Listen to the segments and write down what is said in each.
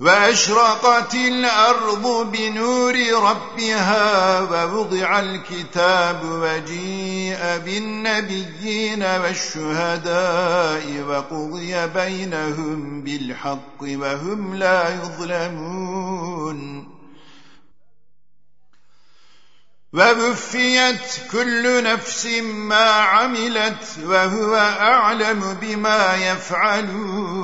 وأشرقت الأرض بنور ربها ووضع الكتاب وجيء بالنبيين والشهداء وقضي بينهم بالحق وهم لا يظلمون. وبفيت كل نفس ما عملت وهو أعلم بما يفعلون.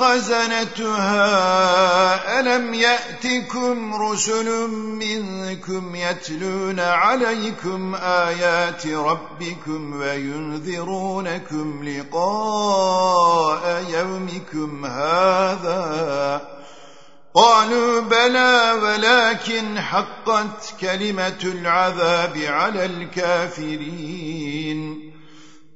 خزنتها ألم يأتكم رسل منكم يتلون عليكم آيات ربكم وينذرونكم لقاء يومكم هذا؟ قالوا بلى ولكن حقت كلمة العذاب على الكافرين.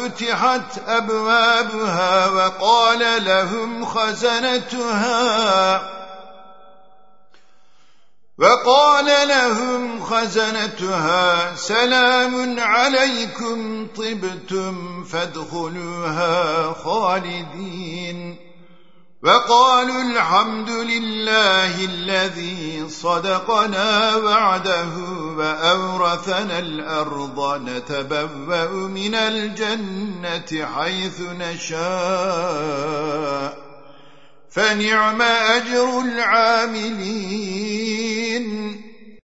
وفتحت أبوابها وقال لهم خزنتها. وقال لهم خزنتها سلام عليكم طبتم فادخلوها خالدين. وقالوا الحمد لله الذي صدقنا وعده. وأورثنا الأرض نتبوأ من الجنة حيث نشاء. فنعم أجر العاملين.